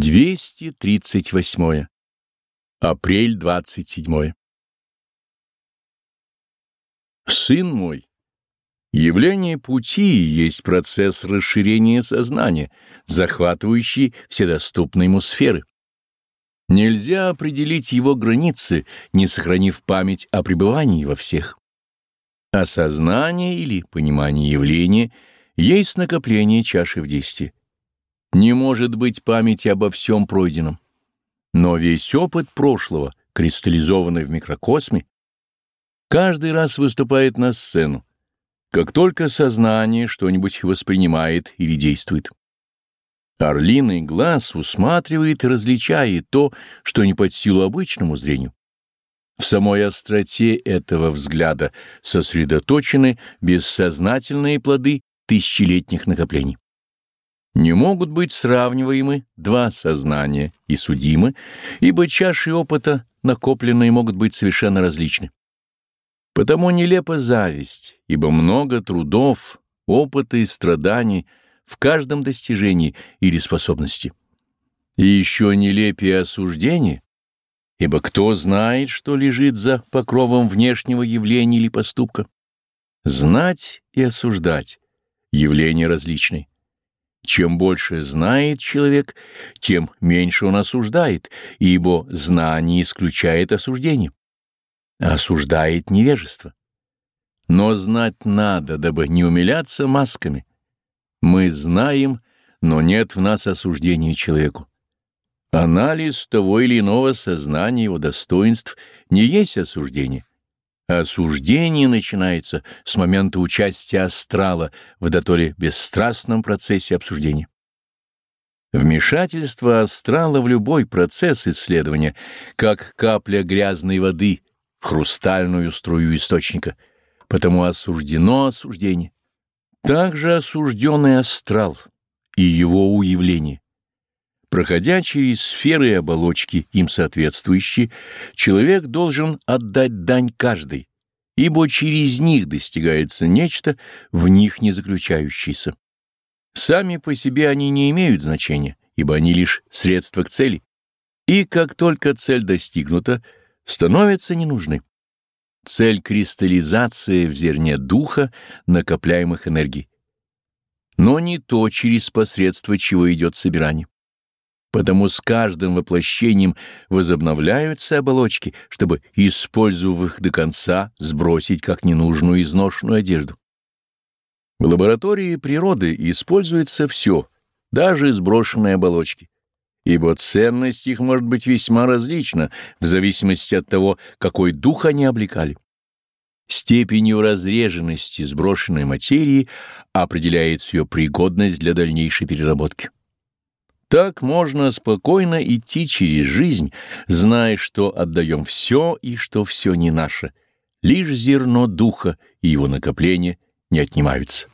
238. Апрель 27. Сын мой, явление пути есть процесс расширения сознания, захватывающий все доступные ему сферы. Нельзя определить его границы, не сохранив память о пребывании во всех. Осознание или понимание явления есть накопление чаши в действии. Не может быть памяти обо всем пройденном. Но весь опыт прошлого, кристаллизованный в микрокосме, каждый раз выступает на сцену, как только сознание что-нибудь воспринимает или действует. Орлиный глаз усматривает и различает то, что не под силу обычному зрению. В самой остроте этого взгляда сосредоточены бессознательные плоды тысячелетних накоплений. Не могут быть сравниваемы два сознания и судимы, ибо чаши опыта, накопленные, могут быть совершенно различны. Потому нелепа зависть, ибо много трудов, опыта и страданий в каждом достижении или способности. И еще нелепее осуждение, ибо кто знает, что лежит за покровом внешнего явления или поступка. Знать и осуждать — явления различные. Чем больше знает человек, тем меньше он осуждает, ибо знание исключает осуждение. Осуждает невежество. Но знать надо, дабы не умиляться масками. Мы знаем, но нет в нас осуждения человеку. Анализ того или иного сознания его достоинств не есть осуждение. Осуждение начинается с момента участия астрала в дотоле бесстрастном процессе обсуждения. Вмешательство астрала в любой процесс исследования, как капля грязной воды в хрустальную струю источника, потому осуждено осуждение. Также осужденный астрал и его уявление. Проходя через сферы и оболочки, им соответствующие, человек должен отдать дань каждой, ибо через них достигается нечто, в них не заключающееся. Сами по себе они не имеют значения, ибо они лишь средства к цели, и как только цель достигнута, становятся не нужны. Цель — кристаллизация в зерне духа накопляемых энергий, но не то, через посредство чего идет собирание. Потому с каждым воплощением возобновляются оболочки, чтобы, используя их до конца, сбросить как ненужную изношенную одежду. В лаборатории природы используется все, даже сброшенные оболочки, ибо ценность их может быть весьма различна в зависимости от того, какой дух они облекали. Степенью разреженности сброшенной материи определяется ее пригодность для дальнейшей переработки. Так можно спокойно идти через жизнь, зная, что отдаем все и что все не наше. Лишь зерно духа и его накопление не отнимаются.